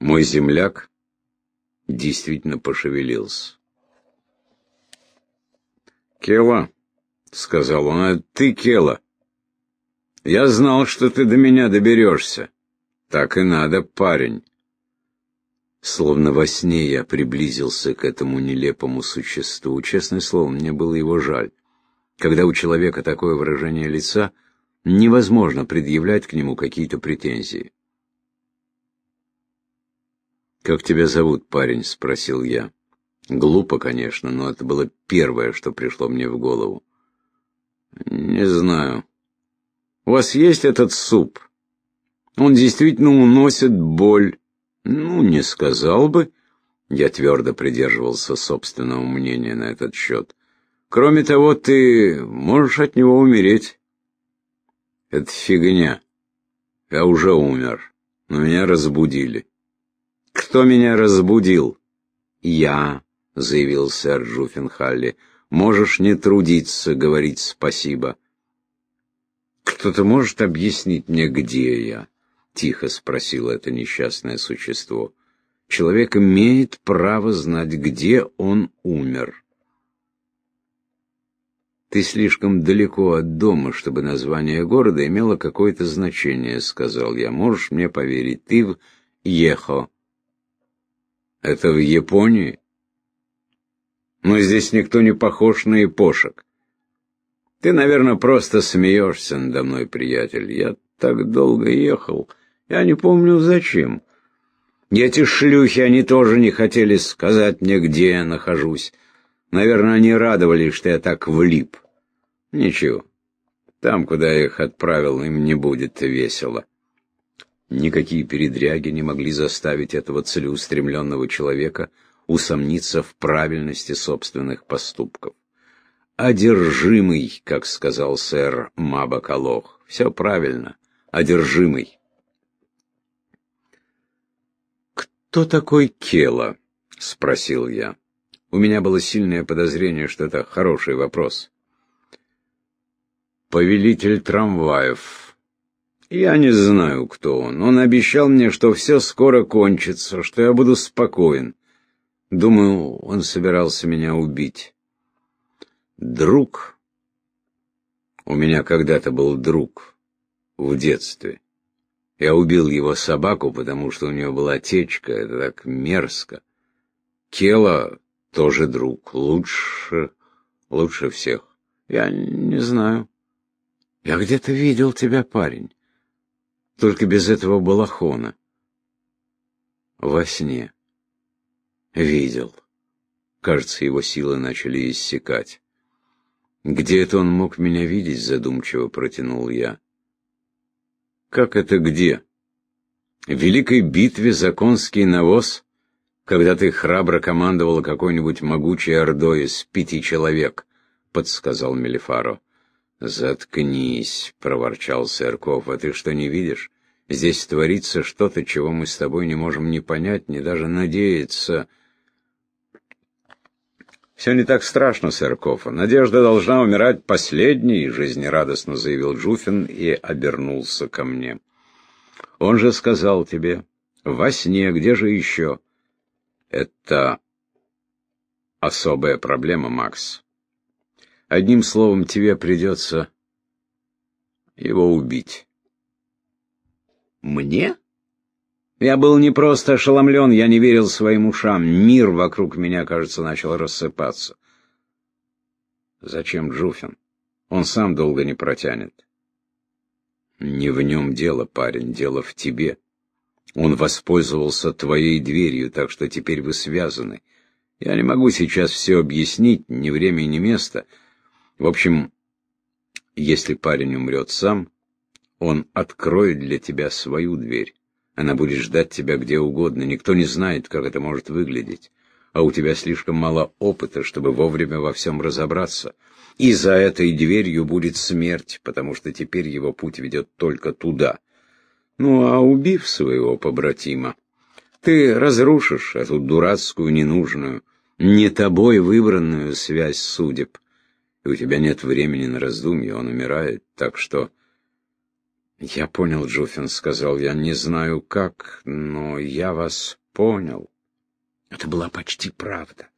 Мой земляк действительно пошевелился. «Кела», — сказал он, — «а ты, Кела, я знал, что ты до меня доберешься. Так и надо, парень». Словно во сне я приблизился к этому нелепому существу. Честное слово, мне было его жаль. Когда у человека такое выражение лица, невозможно предъявлять к нему какие-то претензии. «Как тебя зовут, парень?» — спросил я. Глупо, конечно, но это было первое, что пришло мне в голову. «Не знаю. У вас есть этот суп? Он действительно уносит боль». «Ну, не сказал бы». Я твердо придерживался собственного мнения на этот счет. «Кроме того, ты можешь от него умереть». «Это фигня. Я уже умер, но меня разбудили». «Кто меня разбудил?» «Я», — заявил сэр Джуффенхалли. «Можешь не трудиться, говорить спасибо». «Кто-то может объяснить мне, где я?» — тихо спросило это несчастное существо. «Человек имеет право знать, где он умер». «Ты слишком далеко от дома, чтобы название города имело какое-то значение», — сказал я. «Можешь мне поверить, ты в Ехо». «Это в Японии?» «Но здесь никто не похож на япошек. Ты, наверное, просто смеешься надо мной, приятель. Я так долго ехал». Я не помню зачем. Эти шлюхи, они тоже не хотели сказать мне, где я нахожусь. Наверное, они радовались, что я так влип. Ничего, там, куда я их отправил, им не будет весело. Никакие передряги не могли заставить этого целеустремленного человека усомниться в правильности собственных поступков. «Одержимый», как сказал сэр Мабакалох. Все правильно, одержимый. «Кто такой Кела?» — спросил я. У меня было сильное подозрение, что это хороший вопрос. «Повелитель трамваев. Я не знаю, кто он. Он обещал мне, что все скоро кончится, что я буду спокоен. Думаю, он собирался меня убить. Друг. У меня когда-то был друг в детстве. Я убил его собаку, потому что у нее была течка. Это так мерзко. Кела тоже друг. Лучше, лучше всех. Я не знаю. Я где-то видел тебя, парень. Только без этого балахона. Во сне. Видел. Кажется, его силы начали иссякать. Где это он мог меня видеть, задумчиво протянул я. Как это где? В великой битве за конский навоз, когда ты храбро командовал какой-нибудь могучей ордой из пяти человек, подсказал Мелифаро. Заткнись, проворчал Сырков, а ты что не видишь? Здесь творится что-то, чего мы с тобой не можем ни понять, ни даже надеяться. «Все не так страшно, Сырков. Надежда должна умирать последней», — жизнерадостно заявил Жуфин и обернулся ко мне. «Он же сказал тебе, во сне, где же еще?» «Это особая проблема, Макс. Одним словом, тебе придется его убить». «Мне?» Я был не просто ошеломлен, я не верил своим ушам. Мир вокруг меня, кажется, начал рассыпаться. Зачем Джуфин? Он сам долго не протянет. Не в нем дело, парень, дело в тебе. Он воспользовался твоей дверью, так что теперь вы связаны. Я не могу сейчас все объяснить, ни время, ни место. В общем, если парень умрет сам, он откроет для тебя свою дверь. Она будет ждать тебя где угодно, никто не знает, как это может выглядеть. А у тебя слишком мало опыта, чтобы вовремя во всем разобраться. И за этой дверью будет смерть, потому что теперь его путь ведет только туда. Ну, а убив своего побратима, ты разрушишь эту дурацкую, ненужную, не тобой выбранную связь судеб. И у тебя нет времени на раздумье, он умирает, так что... Я понял, Джуфин, сказал я, не знаю как, но я вас понял. Это была почти правда.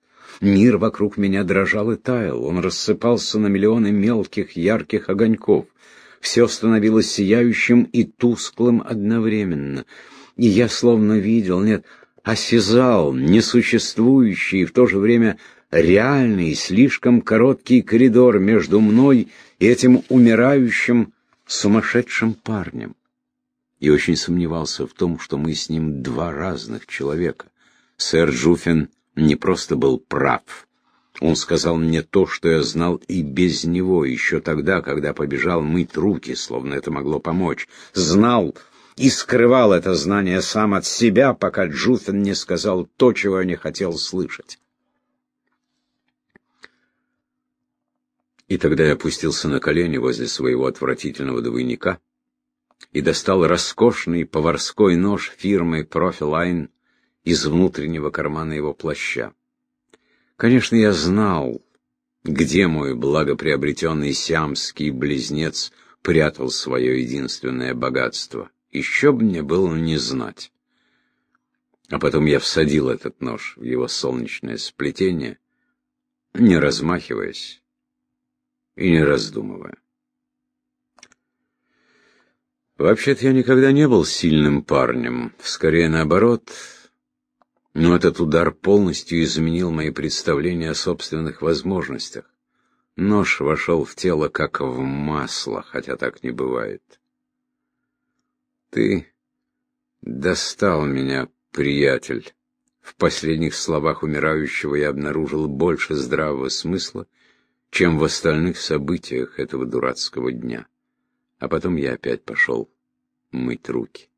Мир вокруг меня дрожал и таял, он рассыпался на миллионы мелких ярких огоньков. Все становилось сияющим и тусклым одновременно. И я словно видел, нет, осязал несуществующий и в то же время реальный, слишком короткий коридор между мной и этим умирающим, сумасшедшим парнем. И очень сомневался в том, что мы с ним два разных человека. Сэр Джуфин не просто был прав. Он сказал мне то, что я знал и без него, еще тогда, когда побежал мыть руки, словно это могло помочь. Знал и скрывал это знание сам от себя, пока Джуфин не сказал то, чего я не хотел слышать. И тогда я опустился на колени возле своего отвратительного двойника и достал роскошный поварской нож фирмы Profiline из внутреннего кармана его плаща. Конечно, я знал, где мой благоприобретенный сиамский близнец прятал свое единственное богатство. Еще бы мне было не знать. А потом я всадил этот нож в его солнечное сплетение, не размахиваясь, и не раздумывая. Вообще-то я никогда не был сильным парнем, скорее наоборот, но этот удар полностью изменил мои представления о собственных возможностях. Нож вошел в тело как в масло, хотя так не бывает. Ты достал меня, приятель. В последних словах умирающего я обнаружил больше здравого смысла, чем в остальных событиях этого дурацкого дня. А потом я опять пошел мыть руки.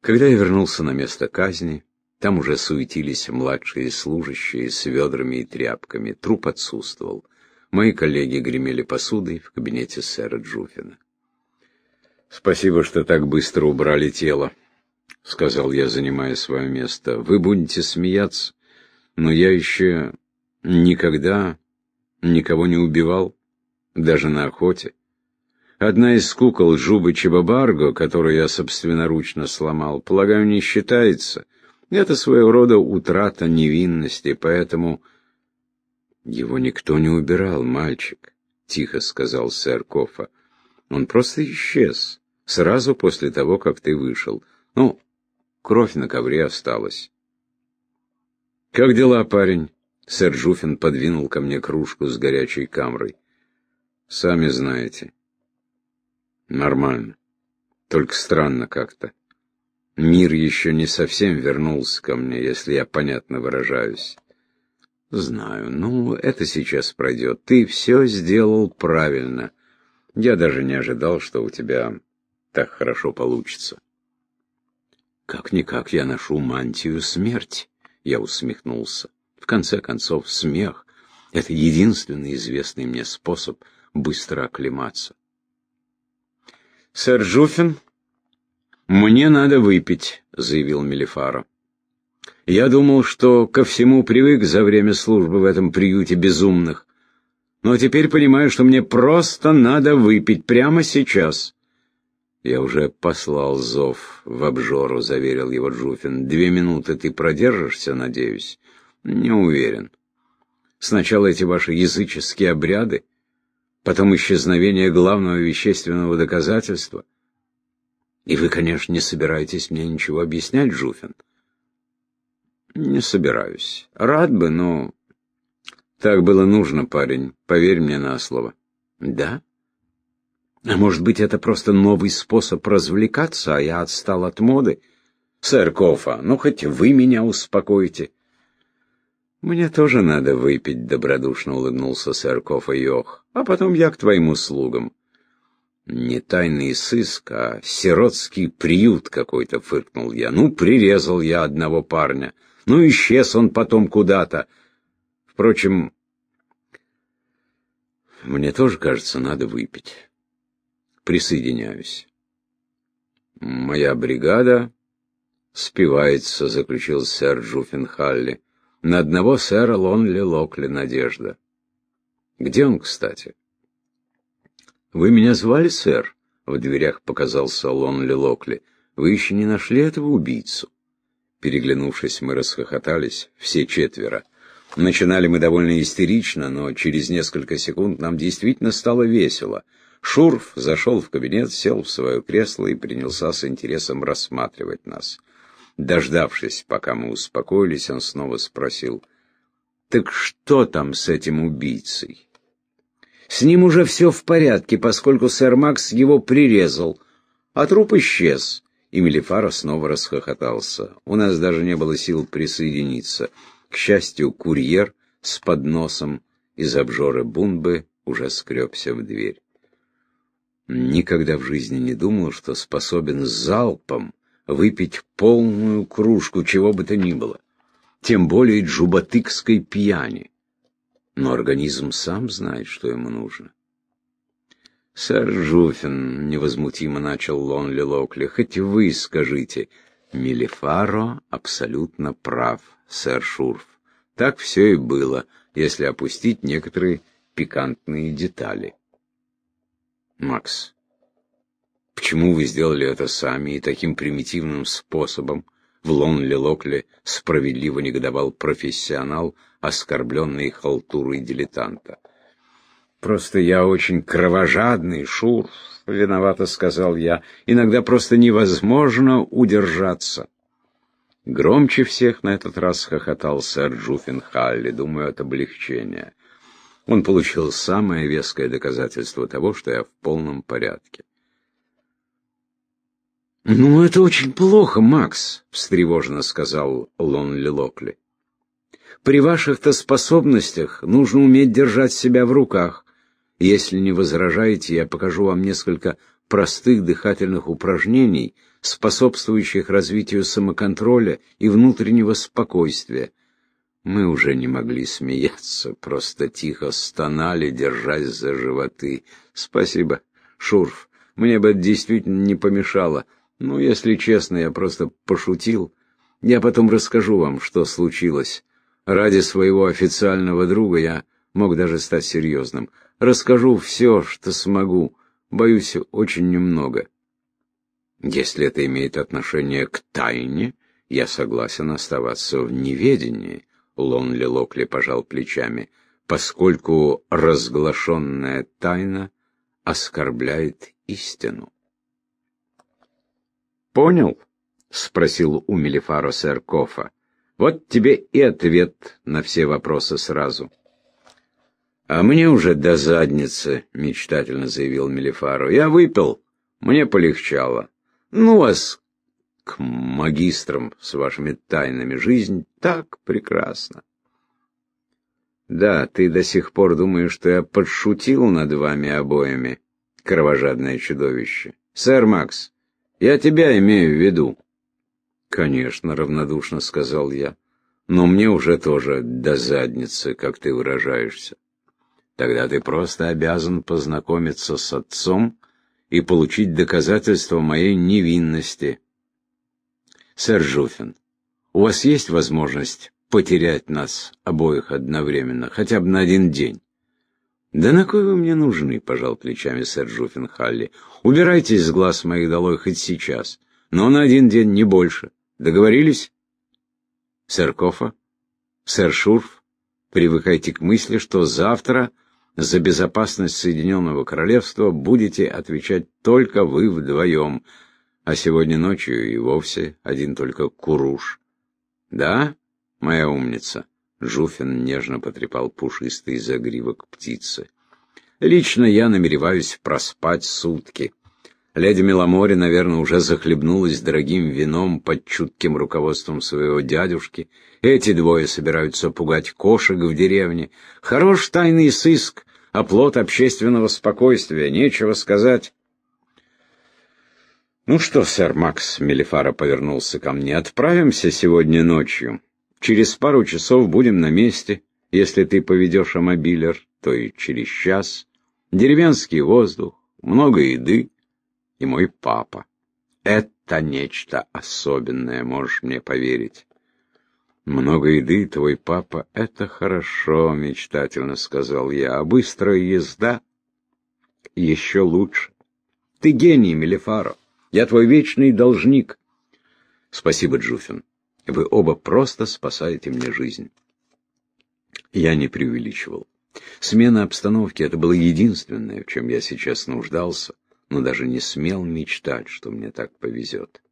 Когда я вернулся на место казни, там уже суетились младшие служащие с ведрами и тряпками. Труп отсутствовал. Мои коллеги гремели посудой в кабинете сэра Джуфина. «Спасибо, что так быстро убрали тело», — сказал я, занимая свое место. «Вы будете смеяться, но я еще никогда никого не убивал, даже на охоте. Одна из кукол Жубы Чебабарго, которую я собственноручно сломал, полагаю, не считается. Это своего рода утрата невинности, поэтому... Его никто не убирал, мальчик, — тихо сказал сэр Кофа. Он просто исчез, сразу после того, как ты вышел. Ну, кровь на ковре осталась. «Как дела, парень?» Сэр Жуфин подвинул ко мне кружку с горячей камрой. «Сами знаете». «Нормально. Только странно как-то. Мир еще не совсем вернулся ко мне, если я понятно выражаюсь». «Знаю. Ну, это сейчас пройдет. Ты все сделал правильно. Я даже не ожидал, что у тебя так хорошо получится». «Как-никак я ношу мантию смерти», — я усмехнулся. Конце концов, смех — это единственный известный мне способ быстро оклематься. «Сэр Жуфин, мне надо выпить», — заявил Мелифара. «Я думал, что ко всему привык за время службы в этом приюте безумных, но теперь понимаю, что мне просто надо выпить прямо сейчас». «Я уже послал зов в обжору», — заверил его Джуфин. «Две минуты ты продержишься, надеюсь?» Не уверен. Сначала эти ваши языческие обряды, потом исчезновение главного вещественного доказательства. И вы, конечно, не собираетесь мне ничего объяснять, Жуфин? Не собираюсь. Рад бы, но... Так было нужно, парень. Поверь мне на слово. Да? А может быть, это просто новый способ развлекаться, а я отстал от моды? Сэр Кофа, ну хоть вы меня успокоите. «Мне тоже надо выпить», — добродушно улыбнулся сэр Кофа Йох. «А потом я к твоим услугам». «Не тайный сыск, а сиротский приют какой-то», — фыркнул я. «Ну, прирезал я одного парня. Ну, исчез он потом куда-то. Впрочем, мне тоже, кажется, надо выпить. Присоединяюсь». «Моя бригада спивается», — заключил сэр Джуффенхалли. На одного сэра Лонли Локли надежда. Где он, кстати? Вы меня звали, сэр? В дверях показался Лонли Локли. «Вы еще не нашли этого убийцу?» Переглянувшись, мы расхохотались, все четверо. Начинали мы довольно истерично, но через несколько секунд нам действительно стало весело. Шурф зашел в кабинет, сел в свое кресло и принялся с интересом рассматривать нас. Дождавшись, пока мы успокоились, он снова спросил, «Так что там с этим убийцей?» «С ним уже все в порядке, поскольку сэр Макс его прирезал, а труп исчез». И Мелифара снова расхохотался. У нас даже не было сил присоединиться. К счастью, курьер с подносом из обжоры Бунбы уже скребся в дверь. Никогда в жизни не думал, что способен залпом выпить полную кружку чего бы то ни было, тем более джубатыкской пьяни. Но организм сам знает, что ему нужно. «Сэр Жуфин», — невозмутимо начал Лонли Локли, — «хоть вы скажите». Мелифаро абсолютно прав, сэр Шурф. Так все и было, если опустить некоторые пикантные детали. Макс, почему вы сделали это сами и таким примитивным способом? В Лонли Локли справедливо негодовал профессионал, оскорбленный халтурой дилетанта. «Просто я очень кровожадный, Шур», — виновато сказал я. «Иногда просто невозможно удержаться». Громче всех на этот раз хохотал сэр Джуффин думаю, от облегчения. Он получил самое веское доказательство того, что я в полном порядке. «Ну, это очень плохо, Макс», — встревоженно сказал Лонли Локли. «При ваших-то способностях нужно уметь держать себя в руках. Если не возражаете, я покажу вам несколько простых дыхательных упражнений, способствующих развитию самоконтроля и внутреннего спокойствия. Мы уже не могли смеяться, просто тихо стонали, держась за животы. Спасибо, Шурф, мне бы это действительно не помешало. Ну, если честно, я просто пошутил. Я потом расскажу вам, что случилось. Ради своего официального друга я мог даже стать серьезным. Расскажу все, что смогу. Боюсь, очень немного. Если это имеет отношение к тайне, я согласен оставаться в неведении. Лонли Локли пожал плечами, поскольку разглашенная тайна оскорбляет истину. «Понял?» — спросил у Мелифаро сэр Кофа. «Вот тебе и ответ на все вопросы сразу». «А мне уже до задницы», — мечтательно заявил Мелифару. «Я выпил, мне полегчало. Ну вас к магистрам с вашими тайнами. Жизнь так прекрасна». «Да, ты до сих пор думаешь, что я подшутил над вами обоими, кровожадное чудовище. Сэр Макс, я тебя имею в виду». «Конечно», — равнодушно сказал я. «Но мне уже тоже до задницы, как ты выражаешься». Тогда ты просто обязан познакомиться с отцом и получить доказательство моей невинности. Сэр Жуфин, у вас есть возможность потерять нас обоих одновременно, хотя бы на один день? «Да на кой вы мне нужны?» — пожал плечами сэр Жуфин Халли. «Убирайтесь с глаз моих долой хоть сейчас, но на один день, не больше. Договорились?» «Сэр Кофа? Сэр Шурф, привыкайте к мысли, что завтра за безопасность Соединенного Королевства будете отвечать только вы вдвоем, а сегодня ночью и вовсе один только Куруш. Да, моя умница? Жуфин нежно потрепал пушистый загривок птицы. Лично я намереваюсь проспать сутки. Леди Меломори, наверное, уже захлебнулась дорогим вином под чутким руководством своего дядюшки. Эти двое собираются пугать кошек в деревне. Хорош тайный сыск, оплот общественного спокойствия, нечего сказать. «Ну что, сэр Макс», — Мелифара повернулся ко мне, — «отправимся сегодня ночью. Через пару часов будем на месте. Если ты поведешь амобилер, то и через час. Деревенский воздух, много еды и мой папа. Это нечто особенное, можешь мне поверить». «Много еды, твой папа, это хорошо», — мечтательно сказал я. «А быстрая езда еще лучше». Ты гений, Мелифаро. Я твой вечный должник. Спасибо, Джуфин. Вы оба просто спасаете мне жизнь. Я не преувеличивал. Смена обстановки — это было единственное, в чем я сейчас нуждался, но даже не смел мечтать, что мне так повезет.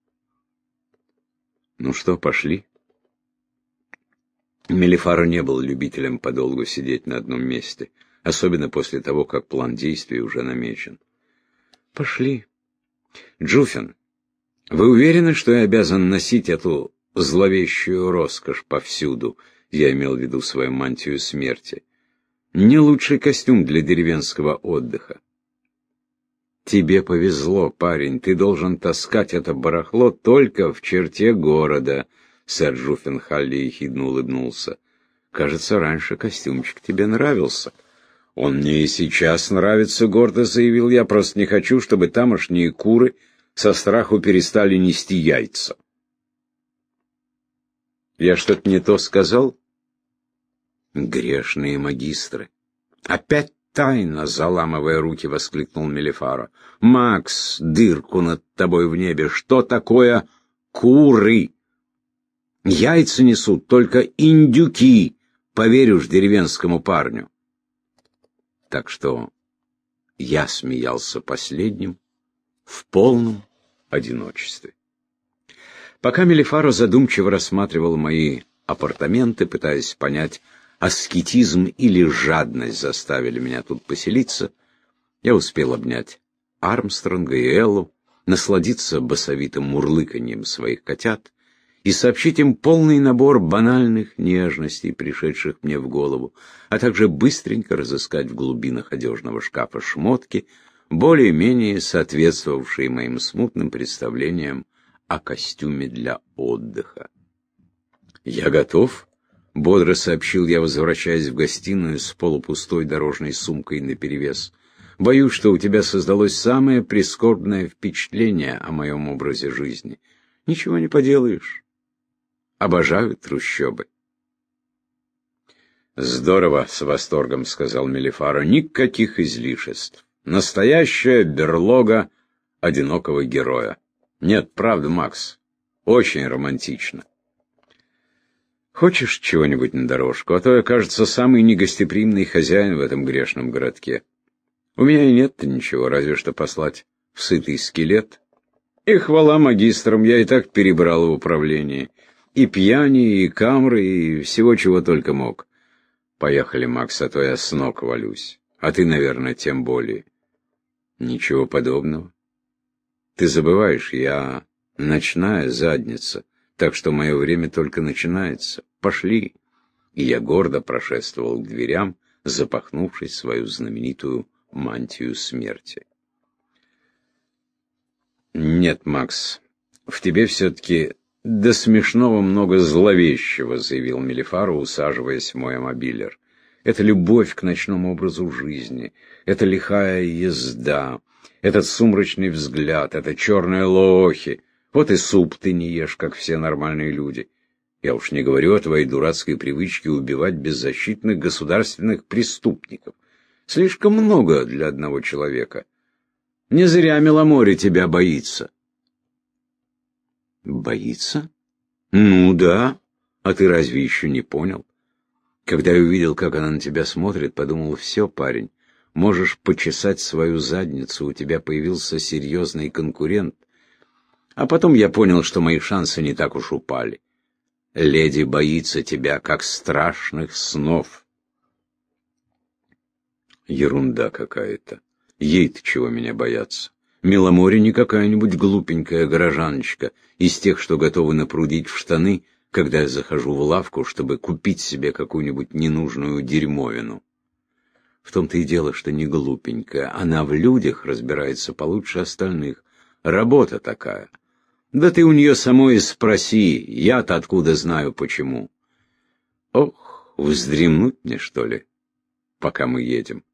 Ну что, пошли? Мелифаро не был любителем подолгу сидеть на одном месте, особенно после того, как план действий уже намечен. Пошли. Джуфин, вы уверены, что я обязан носить эту зловещую роскошь повсюду? Я имел в виду свою мантию смерти. Не лучший костюм для деревенского отдыха. Тебе повезло, парень, ты должен таскать это барахло только в черте города. Сэр Джуффенхалли ехидно улыбнулся. Кажется, раньше костюмчик тебе нравился. Он мне и сейчас нравится, гордо заявил я, просто не хочу, чтобы тамошние куры со страху перестали нести яйца. Я что-то не то сказал? Грешные магистры. Опять тайна, заламывая руки, воскликнул Мелифара. Макс, дырку над тобой в небе, что такое куры? Яйца несут только индюки, поверишь деревенскому парню. Так что я смеялся последним в полном одиночестве. Пока Мелифаро задумчиво рассматривал мои апартаменты, пытаясь понять, аскетизм или жадность заставили меня тут поселиться, я успел обнять Армстронга и Эллу, насладиться басовитым мурлыканьем своих котят и сообщить им полный набор банальных нежностей, пришедших мне в голову, а также быстренько разыскать в глубинах одежного шкафа шмотки, более-менее соответствовавшие моим смутным представлениям о костюме для отдыха. «Я готов», — бодро сообщил я, возвращаясь в гостиную с полупустой дорожной сумкой наперевес. «Боюсь, что у тебя создалось самое прискорбное впечатление о моем образе жизни. Ничего не поделаешь. Обожаю трущобы». «Здорово», — с восторгом сказал Мелифаро, — «никаких излишеств. Настоящая берлога одинокого героя. Нет, правда, Макс, очень романтично». Хочешь чего-нибудь на дорожку, а то я, кажется, самый негостеприимный хозяин в этом грешном городке. У меня и нет-то ничего, разве что послать в сытый скелет. И хвала магистрам, я и так перебрал в управлении. И пьяни, и камры, и всего, чего только мог. Поехали, Макс, а то я с ног валюсь. А ты, наверное, тем более. Ничего подобного. Ты забываешь, я ночная задница так что мое время только начинается. Пошли!» И я гордо прошествовал к дверям, запахнувшись свою знаменитую мантию смерти. «Нет, Макс, в тебе все-таки до смешного много зловещего», — заявил Мелифару, усаживаясь в мой мобилер. «Это любовь к ночному образу жизни, это лихая езда, этот сумрачный взгляд, это черные лохи, вот и суп ты не ешь, как все нормальные люди. Я уж не говорю о твоей дурацкой привычке убивать беззащитных государственных преступников. Слишком много для одного человека. Не зря Меломоре тебя боится. Боится? Ну да. А ты разве еще не понял? Когда я увидел, как она на тебя смотрит, подумал, все, парень, можешь почесать свою задницу, у тебя появился серьезный конкурент. А потом я понял, что мои шансы не так уж упали. Леди боится тебя, как страшных снов. Ерунда какая-то. Ей-то чего меня бояться? Миломоре не какая-нибудь глупенькая горожаночка из тех, что готовы напрудить в штаны, когда я захожу в лавку, чтобы купить себе какую-нибудь ненужную дерьмовину. В том-то и дело, что не глупенькая. Она в людях разбирается получше остальных. Работа такая. Да ты у нее самой спроси, я-то откуда знаю почему. Ох, вздремнуть мне, что ли, пока мы едем.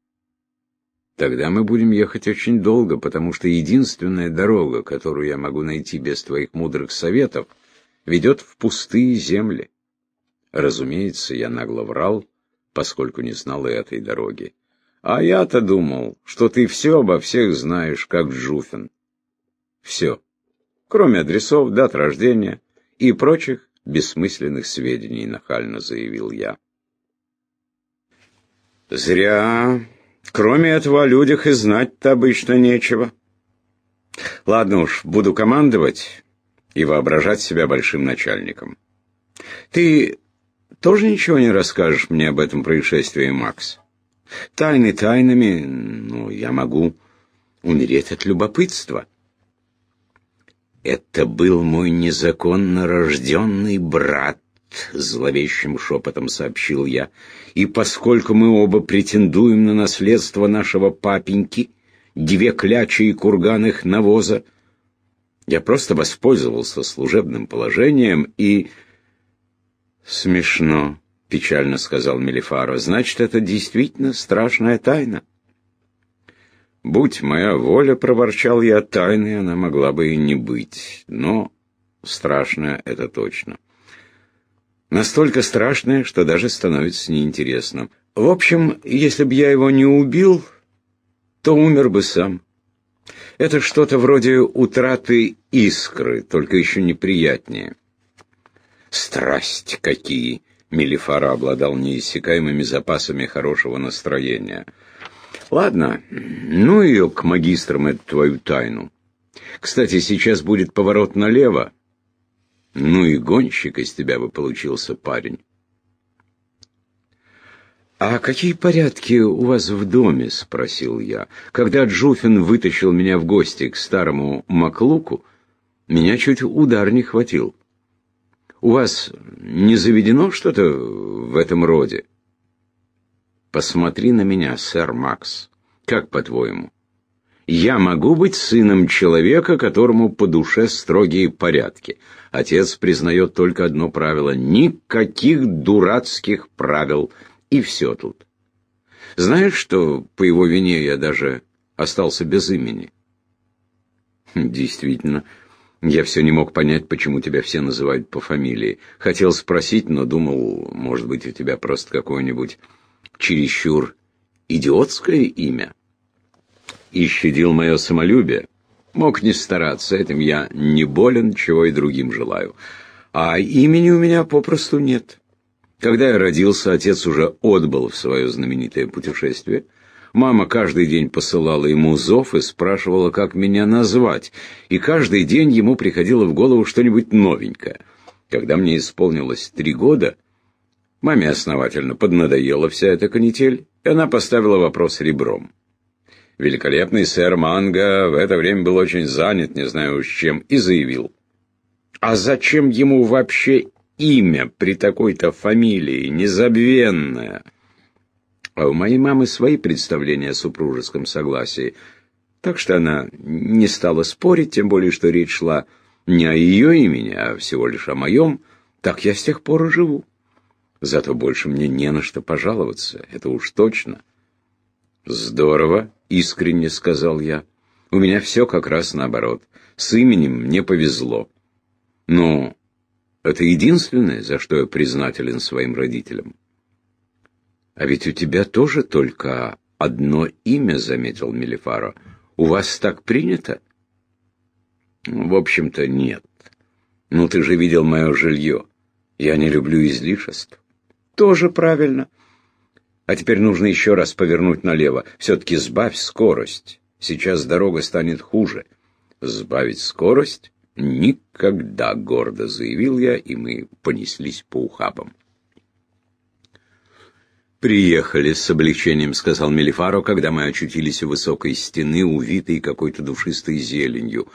Тогда мы будем ехать очень долго, потому что единственная дорога, которую я могу найти без твоих мудрых советов, ведет в пустые земли. Разумеется, я нагло врал, поскольку не знал и этой дороги. А я-то думал, что ты все обо всех знаешь, как Жуфин. Все. Кроме адресов, дат рождения и прочих бессмысленных сведений, нахально заявил я. Зря. Кроме этого, о людях и знать-то обычно нечего. Ладно уж, буду командовать и воображать себя большим начальником. Ты тоже ничего не расскажешь мне об этом происшествии, Макс? Тайны тайнами, но я могу умереть от любопытства. Это был мой незаконно рожденный брат, зловещим шепотом сообщил я. И поскольку мы оба претендуем на наследство нашего папеньки, две клячи и курган их навоза, я просто воспользовался служебным положением и... Смешно, печально сказал Мелифаро. Значит, это действительно страшная тайна. «Будь моя воля», — проворчал я, — «тайной она могла бы и не быть, но страшная это точно. Настолько страшная, что даже становится неинтересным. В общем, если бы я его не убил, то умер бы сам. Это что-то вроде утраты искры, только еще неприятнее. Страсть какие! Мелифара обладал неиссякаемыми запасами хорошего настроения — Ладно, ну ее к магистрам, эту твою тайну. Кстати, сейчас будет поворот налево. Ну и гонщик из тебя бы получился парень. «А какие порядки у вас в доме?» — спросил я. Когда Джуфин вытащил меня в гости к старому Маклуку, меня чуть удар не хватил. «У вас не заведено что-то в этом роде?» Посмотри на меня, сэр Макс. Как по-твоему? Я могу быть сыном человека, которому по душе строгие порядки. Отец признает только одно правило — никаких дурацких правил. И все тут. Знаешь, что по его вине я даже остался без имени? Действительно, я все не мог понять, почему тебя все называют по фамилии. Хотел спросить, но думал, может быть, у тебя просто какое-нибудь чересчур идиотское имя. И мое самолюбие. Мог не стараться, этим я не болен, чего и другим желаю. А имени у меня попросту нет. Когда я родился, отец уже отбыл в свое знаменитое путешествие. Мама каждый день посылала ему зов и спрашивала, как меня назвать, и каждый день ему приходило в голову что-нибудь новенькое. Когда мне исполнилось три года, Маме основательно поднадоела вся эта канитель, и она поставила вопрос ребром. Великолепный сэр Манго в это время был очень занят, не знаю с чем, и заявил. «А зачем ему вообще имя при такой-то фамилии, незабвенное?» А у моей мамы свои представления о супружеском согласии, так что она не стала спорить, тем более, что речь шла не о ее имени, а всего лишь о моем. Так я с тех пор и живу. Зато больше мне не на что пожаловаться, это уж точно. Здорово, искренне сказал я. У меня все как раз наоборот. С именем мне повезло. Но это единственное, за что я признателен своим родителям. А ведь у тебя тоже только одно имя, заметил Мелифаро. У вас так принято? В общем-то, нет. Ну, ты же видел мое жилье. Я не люблю излишеств. Тоже правильно. А теперь нужно еще раз повернуть налево. Все-таки сбавь скорость. Сейчас дорога станет хуже. Сбавить скорость? Никогда, гордо заявил я, и мы понеслись по ухабам. «Приехали с облегчением», — сказал Мелифаро, когда мы очутились у высокой стены, увитой какой-то душистой зеленью.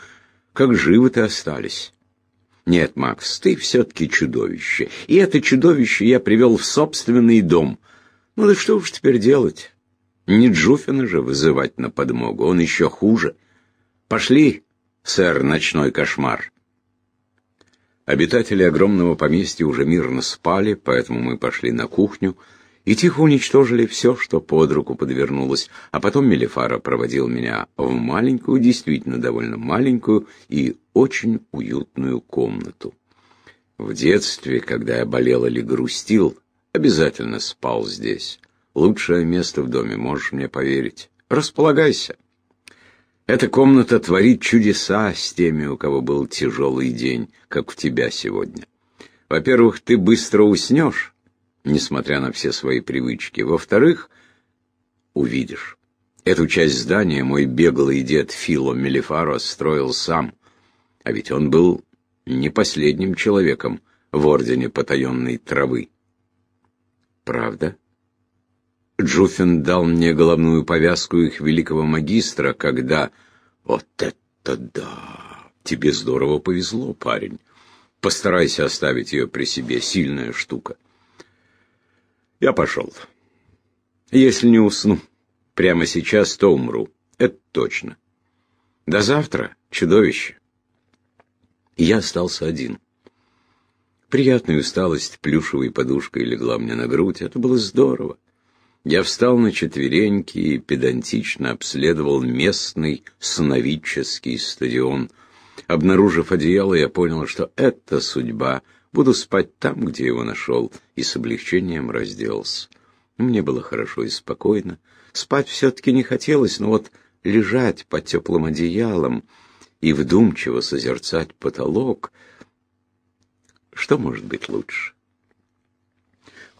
«Как живы ты остались!» Нет, Макс, ты все-таки чудовище. И это чудовище я привел в собственный дом. Ну да что уж теперь делать? Не Джуфина же вызывать на подмогу, он еще хуже. Пошли, сэр, ночной кошмар. Обитатели огромного поместья уже мирно спали, поэтому мы пошли на кухню, и тихо уничтожили все, что под руку подвернулось, а потом Мелифара проводил меня в маленькую, действительно довольно маленькую и очень уютную комнату. В детстве, когда я болел или грустил, обязательно спал здесь. Лучшее место в доме, можешь мне поверить. Располагайся. Эта комната творит чудеса с теми, у кого был тяжелый день, как у тебя сегодня. Во-первых, ты быстро уснешь, несмотря на все свои привычки. Во-вторых, увидишь. Эту часть здания мой беглый дед Фило Мелифаро строил сам. А ведь он был не последним человеком в Ордене Потаенной Травы. Правда? Джуфин дал мне головную повязку их великого магистра, когда... Вот это да! Тебе здорово повезло, парень. Постарайся оставить ее при себе, сильная штука. Я пошел. Если не усну прямо сейчас, то умру. Это точно. До завтра, чудовище. Я остался один. Приятная усталость плюшевой подушкой легла мне на грудь. Это было здорово. Я встал на четвереньки и педантично обследовал местный сновидческий стадион. Обнаружив одеяло, я понял, что это судьба. Буду спать там, где его нашел, и с облегчением разделся. Мне было хорошо и спокойно. Спать все-таки не хотелось, но вот лежать под теплым одеялом и вдумчиво созерцать потолок, что может быть лучше?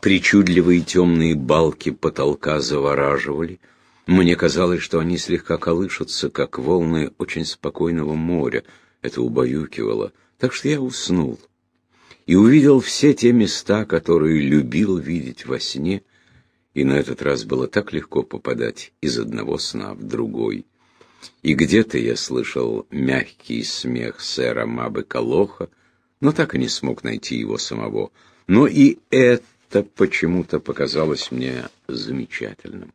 Причудливые темные балки потолка завораживали. Мне казалось, что они слегка колышутся, как волны очень спокойного моря. Это убаюкивало. Так что я уснул и увидел все те места, которые любил видеть во сне, и на этот раз было так легко попадать из одного сна в другой. И где-то я слышал мягкий смех сэра Мабы Калоха, но так и не смог найти его самого. Но и это почему-то показалось мне замечательным.